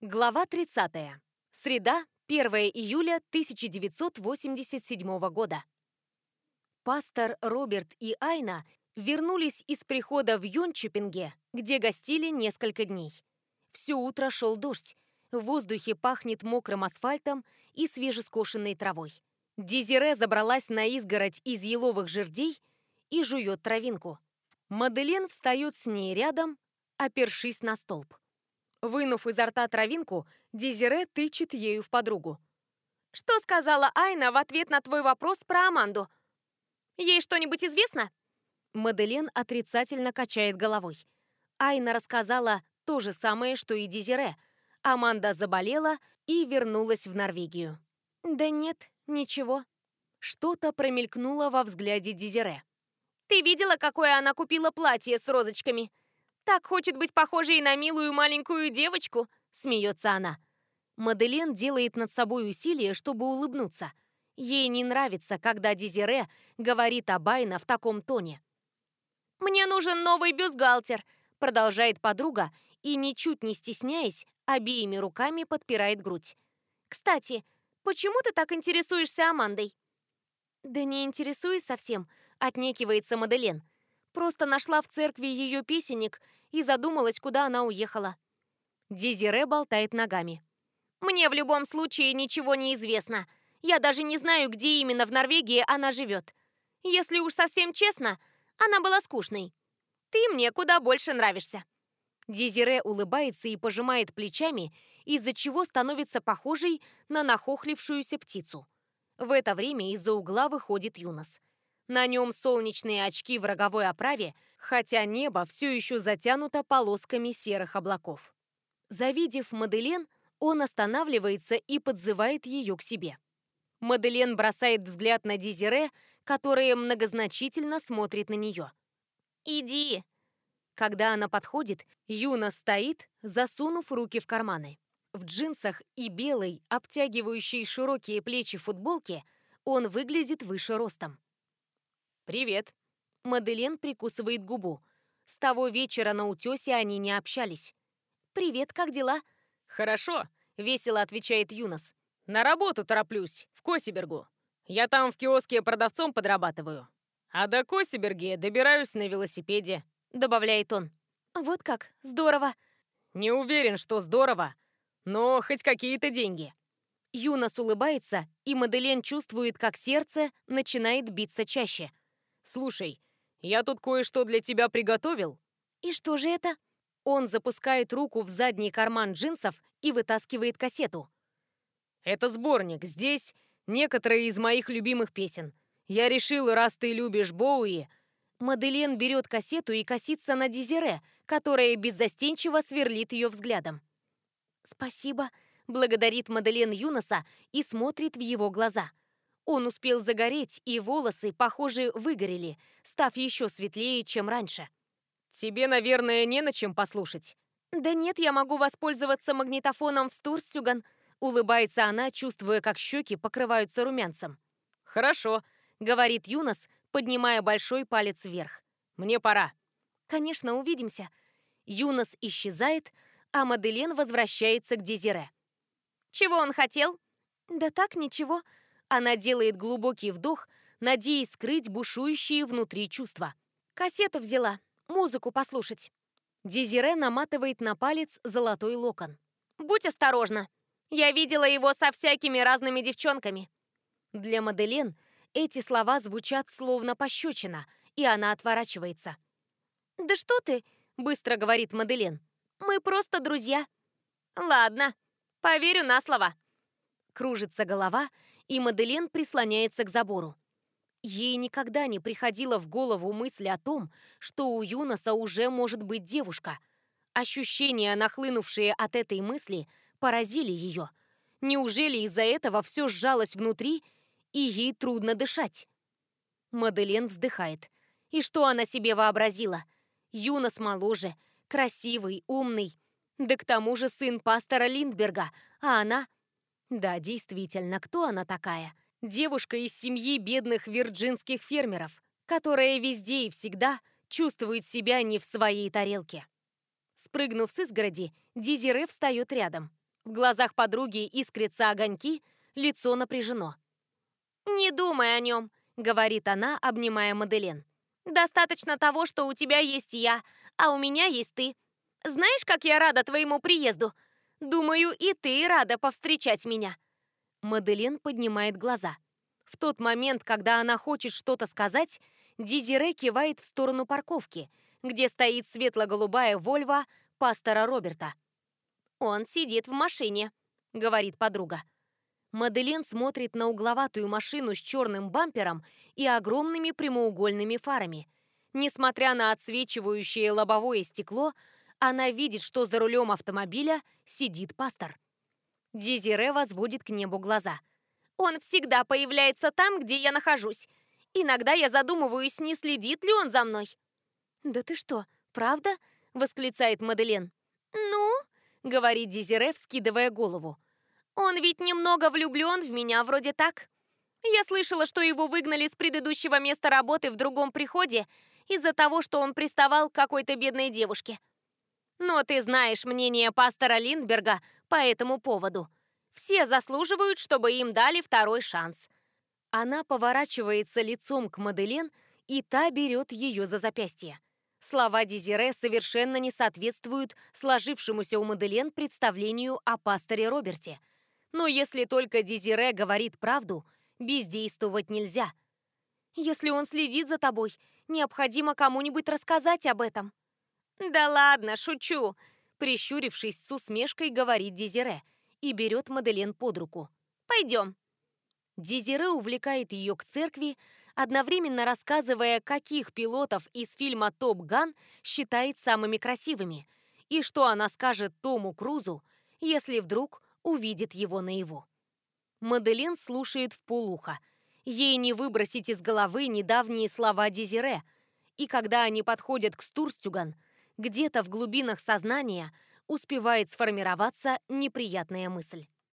Глава 30. Среда, 1 июля 1987 года. Пастор Роберт и Айна вернулись из прихода в Йончепинге, где гостили несколько дней. Все утро шел дождь, в воздухе пахнет мокрым асфальтом и свежескошенной травой. Дезире забралась на изгородь из еловых жердей и жует травинку. Маделен встает с ней рядом, опершись на столб. Вынув изо рта травинку, Дезире тычет ею в подругу. «Что сказала Айна в ответ на твой вопрос про Аманду? Ей что-нибудь известно?» Маделен отрицательно качает головой. Айна рассказала то же самое, что и Дезире. Аманда заболела и вернулась в Норвегию. «Да нет, ничего». Что-то промелькнуло во взгляде Дезире. «Ты видела, какое она купила платье с розочками?» Так хочет быть похожей на милую маленькую девочку, смеется она. Маделен делает над собой усилие, чтобы улыбнуться. Ей не нравится, когда Дезире говорит о Байна в таком тоне. «Мне нужен новый бюстгальтер», — продолжает подруга и, ничуть не стесняясь, обеими руками подпирает грудь. «Кстати, почему ты так интересуешься Амандой?» «Да не интересуюсь совсем», — отнекивается Маделен. «Просто нашла в церкви ее песенник и задумалась, куда она уехала. Дезире болтает ногами. «Мне в любом случае ничего не известно. Я даже не знаю, где именно в Норвегии она живет. Если уж совсем честно, она была скучной. Ты мне куда больше нравишься». Дезире улыбается и пожимает плечами, из-за чего становится похожей на нахохлившуюся птицу. В это время из-за угла выходит Юнос. На нем солнечные очки в роговой оправе, хотя небо все еще затянуто полосками серых облаков. Завидев Маделен, он останавливается и подзывает ее к себе. Маделен бросает взгляд на Дезире, которая многозначительно смотрит на нее. «Иди!» Когда она подходит, Юна стоит, засунув руки в карманы. В джинсах и белой, обтягивающей широкие плечи футболке, он выглядит выше ростом. «Привет!» Маделен прикусывает губу. С того вечера на утесе они не общались. «Привет, как дела?» «Хорошо», — весело отвечает Юнос. «На работу тороплюсь, в Косибергу. Я там в киоске продавцом подрабатываю. А до Косиберги добираюсь на велосипеде», — добавляет он. «Вот как, здорово». «Не уверен, что здорово, но хоть какие-то деньги». Юнос улыбается, и Маделен чувствует, как сердце начинает биться чаще. «Слушай, я тут кое-что для тебя приготовил». «И что же это?» Он запускает руку в задний карман джинсов и вытаскивает кассету. «Это сборник. Здесь некоторые из моих любимых песен. Я решил, раз ты любишь Боуи...» Маделен берет кассету и косится на Дезире, которая беззастенчиво сверлит ее взглядом. «Спасибо», — благодарит Маделен Юноса и смотрит в его глаза. Он успел загореть, и волосы, похоже, выгорели, став еще светлее, чем раньше. «Тебе, наверное, не на чем послушать». «Да нет, я могу воспользоваться магнитофоном в Стурстюган», улыбается она, чувствуя, как щеки покрываются румянцем. «Хорошо», — говорит Юнос, поднимая большой палец вверх. «Мне пора». «Конечно, увидимся». Юнос исчезает, а Маделен возвращается к Дезире. «Чего он хотел?» «Да так, ничего», она делает глубокий вдох, надеясь скрыть бушующие внутри чувства. Кассету взяла, музыку послушать. Дезире наматывает на палец золотой локон. «Будь осторожна. Я видела его со всякими разными девчонками». Для Маделен эти слова звучат словно пощечина, и она отворачивается. «Да что ты?» — быстро говорит Маделен. «Мы просто друзья». «Ладно, поверю на слово». Кружится голова, и Маделен прислоняется к забору. Ей никогда не приходила в голову мысль о том, что у Юноса уже может быть девушка. Ощущения, нахлынувшие от этой мысли, поразили ее. Неужели из-за этого все сжалось внутри, и ей трудно дышать? Маделен вздыхает. И что она себе вообразила? Юнос моложе, красивый, умный. Да к тому же сын пастора Линдберга, а она да, действительно, кто она такая? Девушка из семьи бедных вирджинских фермеров, которая везде и всегда чувствует себя не в своей тарелке. Спрыгнув с изгороди, Дизире встает рядом. В глазах подруги искрятся огоньки, лицо напряжено. «Не думай о нем», — говорит она, обнимая Маделен. «Достаточно того, что у тебя есть я, а у меня есть ты. Знаешь, как я рада твоему приезду? Думаю, и ты рада повстречать меня». Маделен поднимает глаза. В тот момент, когда она хочет что-то сказать, Дизире кивает в сторону парковки, где стоит светло-голубая Вольва пастора Роберта. «Он сидит в машине», — говорит подруга. Маделин смотрит на угловатую машину с черным бампером и огромными прямоугольными фарами. Несмотря на отсвечивающее лобовое стекло, она видит, что за рулем автомобиля сидит пастор. Дезире возводит к небу глаза. «Он всегда появляется там, где я нахожусь. Иногда я задумываюсь, не следит ли он за мной». «Да ты что, правда?» — восклицает Маделин. «Ну?» — говорит Дезире, вскидывая голову. «Он ведь немного влюблен в меня, вроде так. Я слышала, что его выгнали с предыдущего места работы в другом приходе из-за того, что он приставал к какой-то бедной девушке. Но ты знаешь мнение пастора Линдберга по этому поводу. Все заслуживают, чтобы им дали второй шанс». Она поворачивается лицом к Маделин, и та берет ее за запястье. Слова Дезире совершенно не соответствуют сложившемуся у Маделен представлению о пасторе Роберте. Но если только Дезире говорит правду, бездействовать нельзя. Если он следит за тобой, необходимо кому-нибудь рассказать об этом. Да ладно, шучу, прищурившись с усмешкой, говорит Дезире и берет Маделен под руку. Пойдем. Дезире увлекает ее к церкви, одновременно рассказывая, каких пилотов из фильма «Топ Ган» считает самыми красивыми, и что она скажет Тому Крузу, если вдруг увидит его наяву. Маделин слушает в полухо. Ей не выбросить из головы недавние слова Дезире, и когда они подходят к Стурстюган, где-то в глубинах сознания успевает сформироваться неприятная мысль.